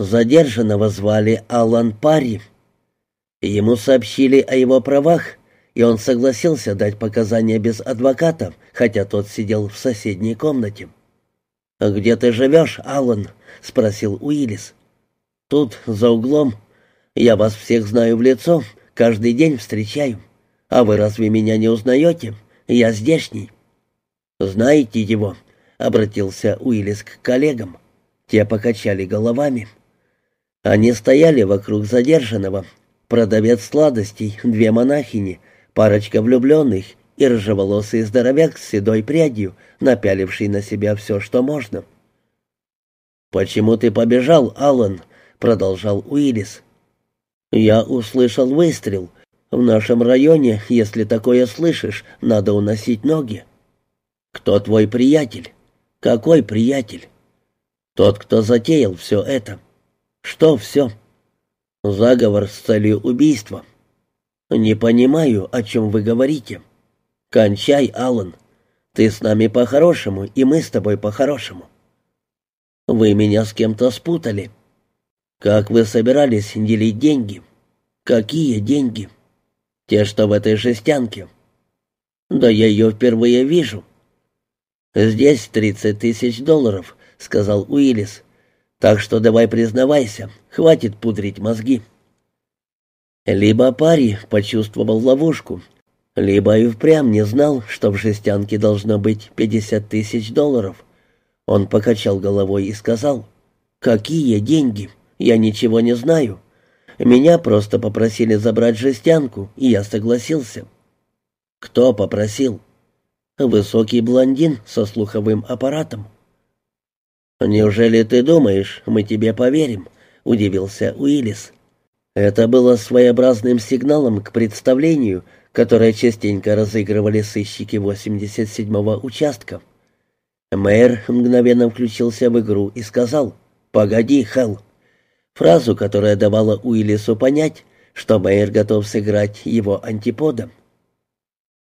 Задержанного звали Алан Парри. Ему сообщили о его правах, и он согласился дать показания без адвоката, хотя тот сидел в соседней комнате. «Где ты живешь, Алан?» — спросил Уиллис. «Тут, за углом. Я вас всех знаю в лицо, каждый день встречаю. А вы разве меня не узнаете? Я здешний». «Знаете его?» — обратился Уиллис к коллегам. Те покачали головами. Они стояли вокруг задержанного. Продавец сладостей, две монахини, парочка влюбленных и рыжеволосый здоровяк с седой прядью, напяливший на себя все, что можно. «Почему ты побежал, Аллан?» — продолжал Уиллис. «Я услышал выстрел. В нашем районе, если такое слышишь, надо уносить ноги». «Кто твой приятель?» «Какой приятель?» «Тот, кто затеял все это». «Что все?» «Заговор с целью убийства». «Не понимаю, о чем вы говорите». «Кончай, Аллан. Ты с нами по-хорошему, и мы с тобой по-хорошему». Вы меня с кем-то спутали. Как вы собирались делить деньги? Какие деньги? Те, что в этой жестянке. Да я ее впервые вижу. Здесь тридцать тысяч долларов, сказал Уиллис. Так что давай признавайся, хватит пудрить мозги. Либо парень почувствовал ловушку, либо и впрямь не знал, что в жестянке должно быть пятьдесят тысяч долларов. Он покачал головой и сказал, «Какие деньги? Я ничего не знаю. Меня просто попросили забрать жестянку, и я согласился». «Кто попросил?» «Высокий блондин со слуховым аппаратом». «Неужели ты думаешь, мы тебе поверим?» — удивился Уиллис. Это было своеобразным сигналом к представлению, которое частенько разыгрывали сыщики 87-го участка. Мэр мгновенно включился в игру и сказал «Погоди, Хелл». Фразу, которая давала Уиллису понять, что Мэр готов сыграть его антиподом.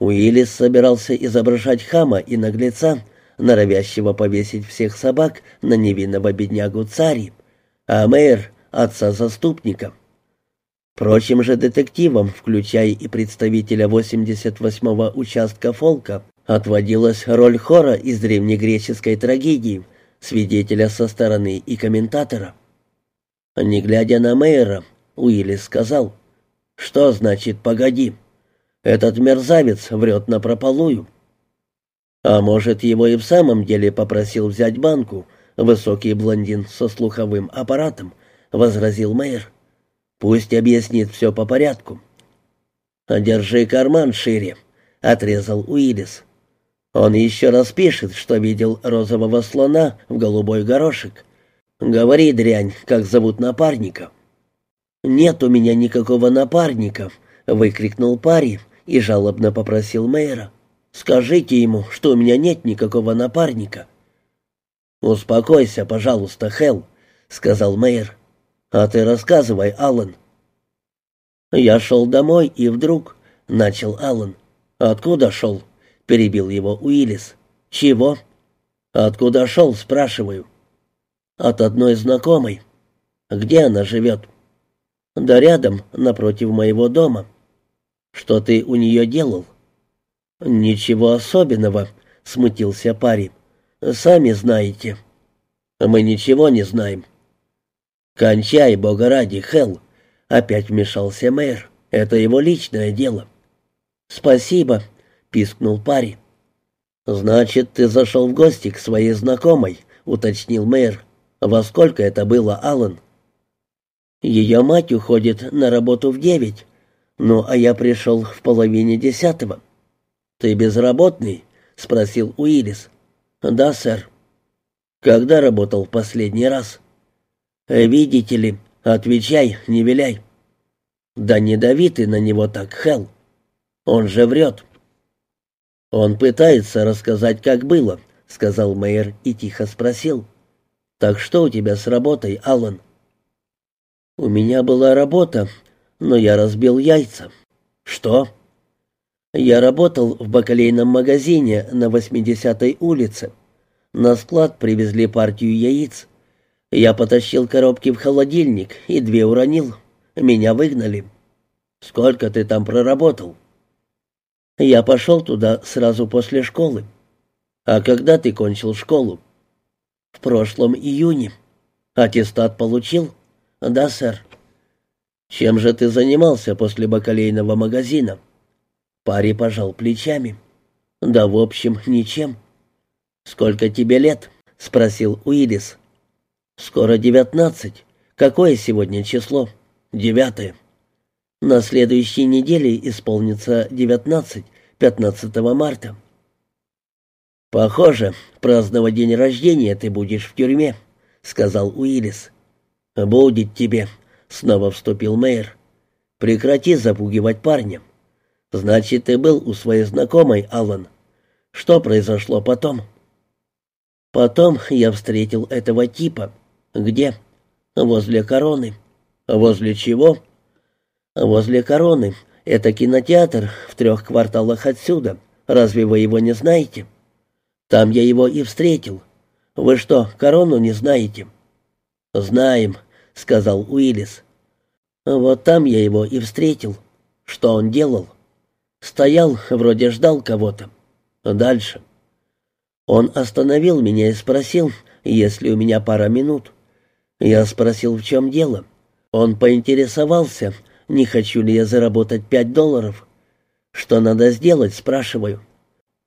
Уиллис собирался изображать хама и наглеца, норовящего повесить всех собак на невинного беднягу цари, а Мэр — отца-заступника. Прочим же детективам, включая и представителя 88-го участка Фолка, отводилась роль хора из древнегреческой трагедии, свидетеля со стороны и комментатора. Не глядя на мэра, Уиллис сказал, «Что значит «погоди»? Этот мерзавец врет напропалую». «А может, его и в самом деле попросил взять банку, высокий блондин со слуховым аппаратом», — возразил мэр. «Пусть объяснит все по порядку». «Держи карман шире», — отрезал Уиллис. Он еще раз пишет, что видел розового слона в голубой горошек. Говори, дрянь, как зовут напарника. «Нет у меня никакого напарника», — выкрикнул парень и жалобно попросил мэра. «Скажите ему, что у меня нет никакого напарника». «Успокойся, пожалуйста, Хелл», — сказал мэр. «А ты рассказывай, Аллан». «Я шел домой, и вдруг...» — начал Аллан. «Откуда шел?» перебил его Уиллис. «Чего?» «Откуда шел?» — спрашиваю. «От одной знакомой». «Где она живет?» «Да рядом, напротив моего дома». «Что ты у нее делал?» «Ничего особенного», — смутился парень. «Сами знаете». «Мы ничего не знаем». «Кончай, бога ради, Хелл», — опять вмешался мэр. «Это его личное дело». «Спасибо», — пискнул парень. «Значит, ты зашел в гости к своей знакомой», — уточнил мэр. «Во сколько это было, Аллан?» «Ее мать уходит на работу в девять, ну, а я пришел в половине десятого». «Ты безработный?» — спросил Уиллис. «Да, сэр». «Когда работал в последний раз?» «Видите ли, отвечай, не виляй». «Да не дави ты на него так, Хелл. Он же врет». «Он пытается рассказать, как было», — сказал мэр и тихо спросил. «Так что у тебя с работой, Аллан?» «У меня была работа, но я разбил яйца». «Что?» «Я работал в бакалейном магазине на 80-й улице. На склад привезли партию яиц. Я потащил коробки в холодильник и две уронил. Меня выгнали. Сколько ты там проработал? Я пошел туда сразу после школы. А когда ты кончил школу? В прошлом июне. Аттестат получил? Да, сэр. Чем же ты занимался после бакалейного магазина? Парень пожал плечами. Да, в общем, ничем. Сколько тебе лет? спросил Уиллис. Скоро девятнадцать. Какое сегодня число? Девятое. На следующей неделе исполнится девятнадцать, пятнадцатого марта. Похоже, праздновать день рождения ты будешь в тюрьме, сказал Уиллис. Будет тебе, снова вступил мэр. Прекрати запугивать парня. Значит, ты был у своей знакомой, Аллан. Что произошло потом? Потом я встретил этого типа. Где? Возле короны. Возле чего? Возле короны. Это кинотеатр в трех кварталах отсюда. Разве вы его не знаете? Там я его и встретил. Вы что, корону не знаете? Знаем, сказал Уиллис. Вот там я его и встретил. Что он делал? Стоял, вроде ждал кого-то. Дальше. Он остановил меня и спросил, есть ли у меня пара минут. Я спросил, в чем дело. Он поинтересовался, не хочу ли я заработать пять долларов. Что надо сделать, спрашиваю.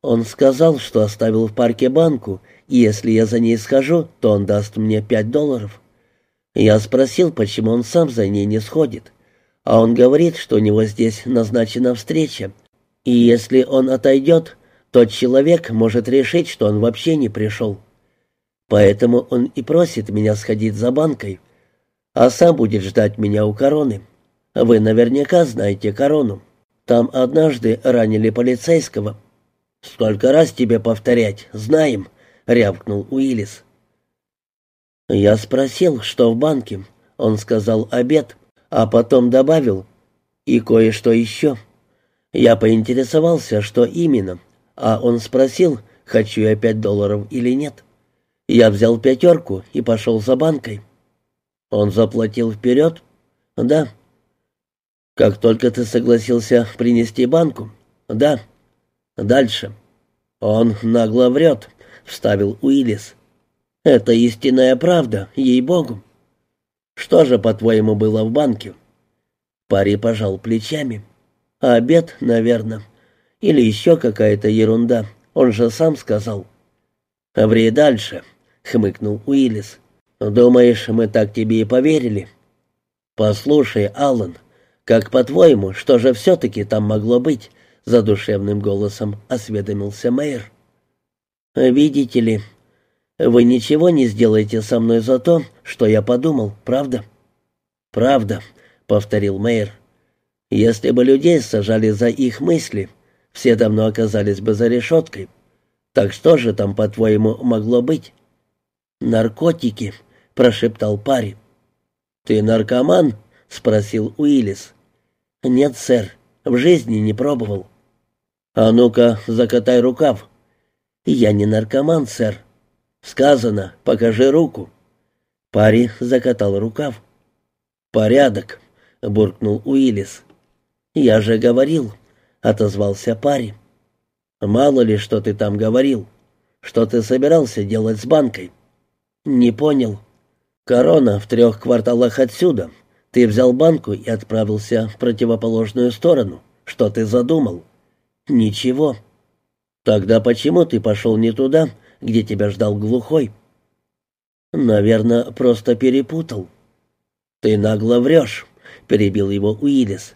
Он сказал, что оставил в парке банку, и если я за ней схожу, то он даст мне пять долларов. Я спросил, почему он сам за ней не сходит. А он говорит, что у него здесь назначена встреча, и если он отойдет, тот человек может решить, что он вообще не пришел. Поэтому он и просит меня сходить за банкой, а сам будет ждать меня у короны. Вы наверняка знаете корону. Там однажды ранили полицейского. Сколько раз тебе повторять? Знаем, рявкнул Уиллис. Я спросил, что в банке. Он сказал обед, а потом добавил и кое-что еще. Я поинтересовался, что именно, а он спросил, хочу я пять долларов или нет. Я взял пятерку и пошел за банкой. Он заплатил вперед? Да. Как только ты согласился принести банку? Да. Дальше. Он нагло врет, вставил Уиллис. Это истинная правда, ей-богу. Что же, по-твоему, было в банке? Пари пожал плечами. Обед, наверное. Или еще какая-то ерунда. Он же сам сказал. «Ври дальше», — хмыкнул Уиллис. «Думаешь, мы так тебе и поверили?» «Послушай, Аллан, как по-твоему, что же все-таки там могло быть?» — задушевным голосом осведомился мэр. «Видите ли, вы ничего не сделаете со мной за то, что я подумал, правда?» «Правда», — повторил мэр. Если бы людей сажали за их мысли, все давно оказались бы за решеткой. Так что же там, по-твоему, могло быть? «Наркотики», — прошептал парень. «Ты наркоман?» — спросил Уиллис. «Нет, сэр, в жизни не пробовал». «А ну-ка, закатай рукав». «Я не наркоман, сэр». «Сказано, покажи руку». Парень закатал рукав. «Порядок», — буркнул Уиллис. «Я же говорил», — отозвался парень. «Мало ли, что ты там говорил. Что ты собирался делать с банкой?» «Не понял». «Корона в трех кварталах отсюда. Ты взял банку и отправился в противоположную сторону. Что ты задумал?» «Ничего». «Тогда почему ты пошел не туда, где тебя ждал глухой?» «Наверное, просто перепутал». «Ты нагло врешь», — перебил его Уиллис.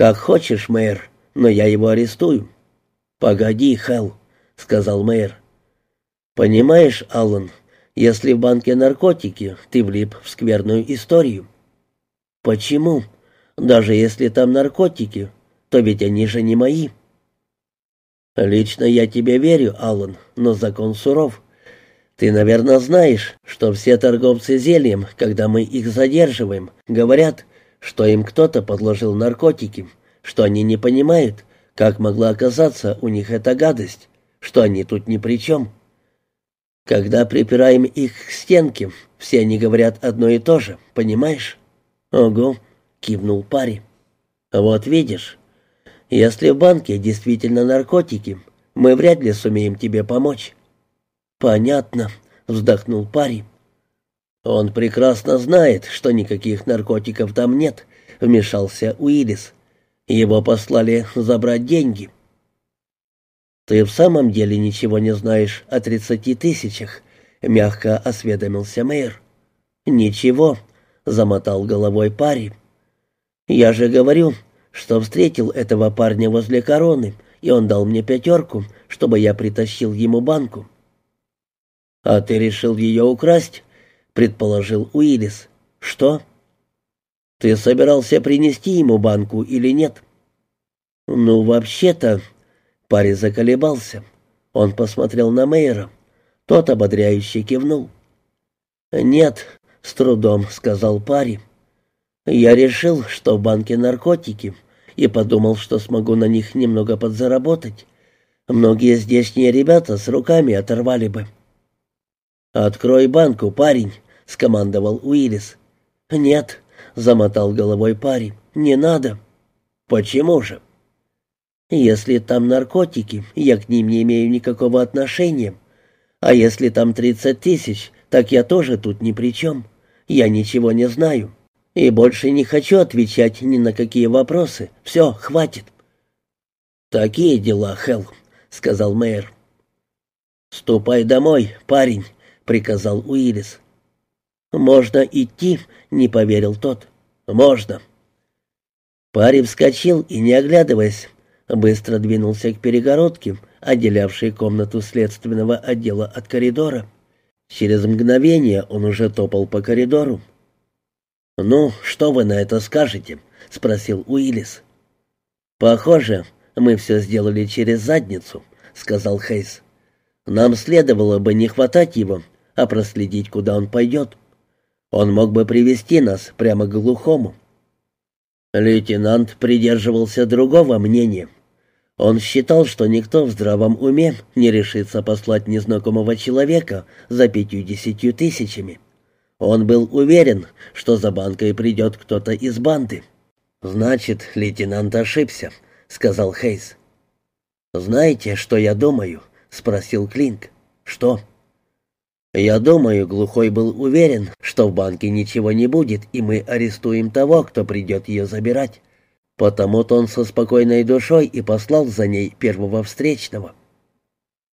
«Как хочешь, мэр, но я его арестую». «Погоди, Хелл», — сказал мэр. «Понимаешь, Аллан, если в банке наркотики, ты влип в скверную историю». «Почему? Даже если там наркотики, то ведь они же не мои». «Лично я тебе верю, Аллан, но закон суров. Ты, наверное, знаешь, что все торговцы зельем, когда мы их задерживаем, говорят, что им кто-то подложил наркотики, что они не понимают, как могла оказаться у них эта гадость, что они тут ни при чем. Когда припираем их к стенке, Все они говорят одно и то же, понимаешь?» «Ого», — кивнул парень. «Вот видишь, если в банке действительно наркотики, мы вряд ли сумеем тебе помочь». «Понятно», — вздохнул парень. «Он прекрасно знает, что никаких наркотиков там нет», — вмешался Уиллис. «Его послали забрать деньги». «Ты в самом деле ничего не знаешь о тридцати тысячах?» — мягко осведомился мэр. «Ничего», — замотал головой парень. «Я же говорю, что встретил этого парня возле короны, и он дал мне пятерку, чтобы я притащил ему банку». «А ты решил ее украсть?» — предположил Уиллис. «Что?» «Ты собирался принести ему банку или нет?» «Ну, вообще-то...» Парень заколебался. Он посмотрел на Мейера. Тот ободряюще кивнул. «Нет», — с трудом сказал парень. «Я решил, что в банке наркотики, и подумал, что смогу на них немного подзаработать. Многие здешние ребята с руками оторвали бы». «Открой банку, парень», — скомандовал Уиллис. «Нет», — замотал головой парень, — «не надо». «Почему же?» «Если там наркотики, я к ним не имею никакого отношения. А если там тридцать тысяч, так я тоже тут ни при чем. Я ничего не знаю. И больше не хочу отвечать ни на какие вопросы. Все, хватит». «Такие дела, Хелл», — сказал мэр. «Ступай домой, парень», приказал Уиллис. «Можно идти?» — не поверил тот. «Можно». Парень вскочил и, не оглядываясь, быстро двинулся к перегородке, отделявшей комнату следственного отдела от коридора. Через мгновение он уже топал по коридору. «Ну, что вы на это скажете?» — спросил Уиллис. «Похоже, мы все сделали через задницу», — сказал Хейс. «Нам следовало бы не хватать его, а проследить, куда он пойдет. Он мог бы привести нас прямо к глухому. Лейтенант придерживался другого мнения. Он считал, что никто в здравом уме не решится послать незнакомого человека за пятью-десятью тысячами. Он был уверен, что за банкой придет кто-то из банды. «Значит, лейтенант ошибся», — сказал Хейс. «Знаете, что я думаю?» — спросил Клинк. «Что?» Я думаю, Глухой был уверен, что в банке ничего не будет, и мы арестуем того, кто придет ее забирать. Потому-то он со спокойной душой и послал за ней первого встречного.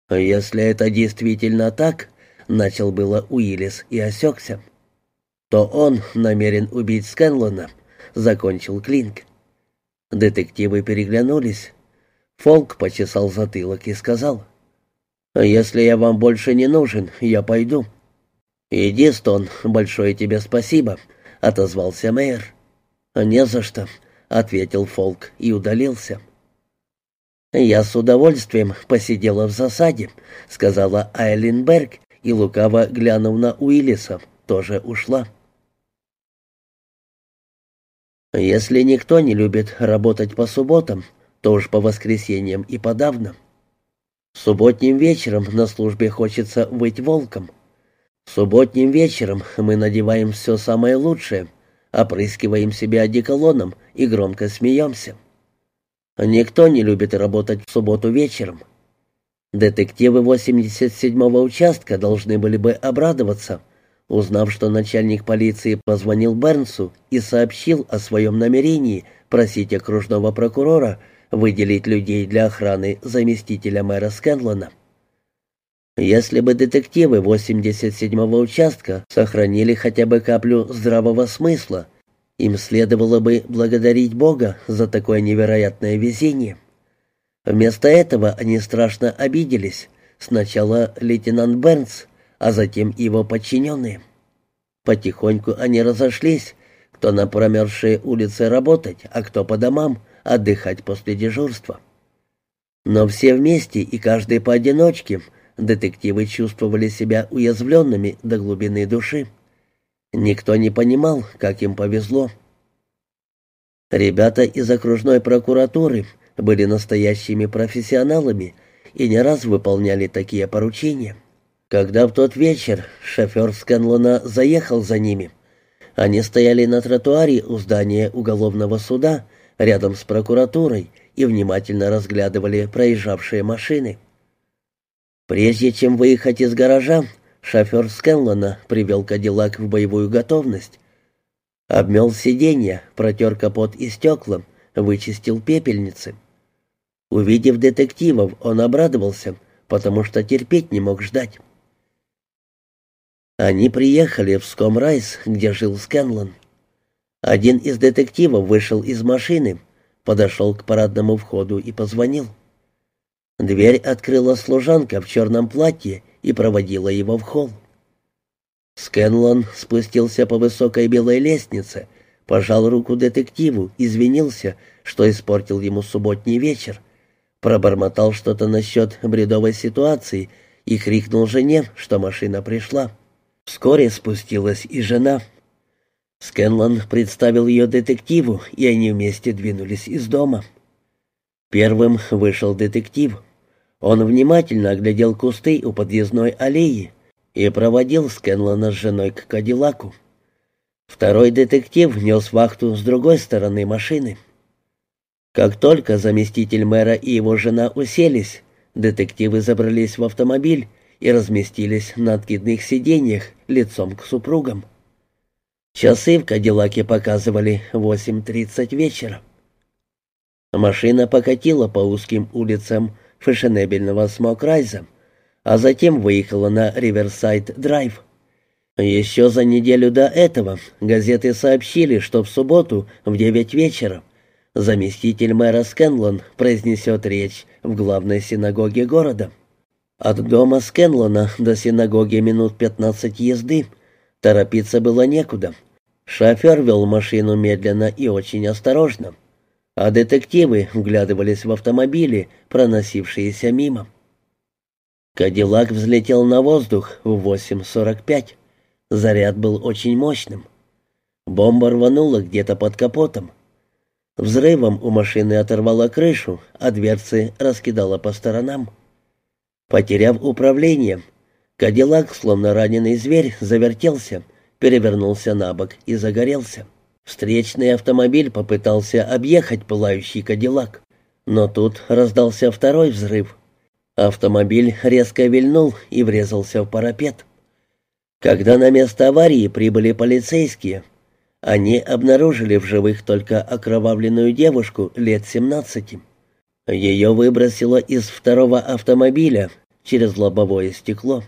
«Если это действительно так», — начал было Уиллис и осекся, — «то он намерен убить Скэнлона», — закончил Клинк. Детективы переглянулись. Фолк почесал затылок и сказал — «Если я вам больше не нужен, я пойду». «Иди, Стон, большое тебе спасибо», — отозвался мэр. «Не за что», — ответил Фолк и удалился. «Я с удовольствием посидела в засаде», — сказала Айлин Берг, и, лукаво глянув на Уиллиса, тоже ушла. «Если никто не любит работать по субботам, то уж по воскресеньям и подавно». Субботним вечером на службе хочется быть волком. Субботним вечером мы надеваем все самое лучшее, опрыскиваем себя одеколоном и громко смеемся. Никто не любит работать в субботу вечером. Детективы 87-го участка должны были бы обрадоваться, узнав, что начальник полиции позвонил Бернсу и сообщил о своем намерении просить окружного прокурора выделить людей для охраны заместителя мэра Скэнлона. Если бы детективы 87-го участка сохранили хотя бы каплю здравого смысла, им следовало бы благодарить Бога за такое невероятное везение. Вместо этого они страшно обиделись. Сначала лейтенант Бернс, а затем его подчиненные. Потихоньку они разошлись, кто на промерзшей улице работать, а кто по домам, отдыхать после дежурства. Но все вместе и каждый поодиночке детективы чувствовали себя уязвленными до глубины души. Никто не понимал, как им повезло. Ребята из окружной прокуратуры были настоящими профессионалами и не раз выполняли такие поручения. Когда в тот вечер шофер Скэнлона заехал за ними, они стояли на тротуаре у здания уголовного суда, рядом с прокуратурой, и внимательно разглядывали проезжавшие машины. Прежде чем выехать из гаража, шофер Скэнлона привел Кадиллак в боевую готовность. Обмел сиденья, протер капот и стекла, вычистил пепельницы. Увидев детективов, он обрадовался, потому что терпеть не мог ждать. Они приехали в Скомрайс, где жил Скэнлон. Один из детективов вышел из машины, подошел к парадному входу и позвонил. Дверь открыла служанка в черном платье и проводила его в холл. Скэнлон спустился по высокой белой лестнице, пожал руку детективу, извинился, что испортил ему субботний вечер, пробормотал что-то насчет бредовой ситуации и крикнул жене, что машина пришла. Вскоре спустилась и жена. Скэнлон представил ее детективу, и они вместе двинулись из дома. Первым вышел детектив. Он внимательно оглядел кусты у подъездной аллеи и проводил Скэнлона с женой к Кадиллаку. Второй детектив нес вахту с другой стороны машины. Как только заместитель мэра и его жена уселись, детективы забрались в автомобиль и разместились на откидных сиденьях лицом к супругам. Часы в Кадиллаке показывали 8.30 вечера. Машина покатила по узким улицам фешенебельного Смокрайза, а затем выехала на Риверсайд-драйв. Еще за неделю до этого газеты сообщили, что в субботу в 9 вечера заместитель мэра Скэнлон произнесет речь в главной синагоге города. От дома Скэнлона до синагоги минут 15 езды. Торопиться было некуда. Шофер вел машину медленно и очень осторожно а детективы вглядывались в автомобили, проносившиеся мимо. Кадиллак взлетел на воздух в 8.45. Заряд был очень мощным. Бомба рванула где-то под капотом. Взрывом у машины оторвало крышу, а дверцы раскидало по сторонам. Потеряв управление, Кадиллак, словно раненый зверь, завертелся, перевернулся на бок и загорелся. Встречный автомобиль попытался объехать пылающий кадиллак, но тут раздался второй взрыв. Автомобиль резко вильнул и врезался в парапет. Когда на место аварии прибыли полицейские, они обнаружили в живых только окровавленную девушку лет 17. Ее выбросило из второго автомобиля через лобовое стекло.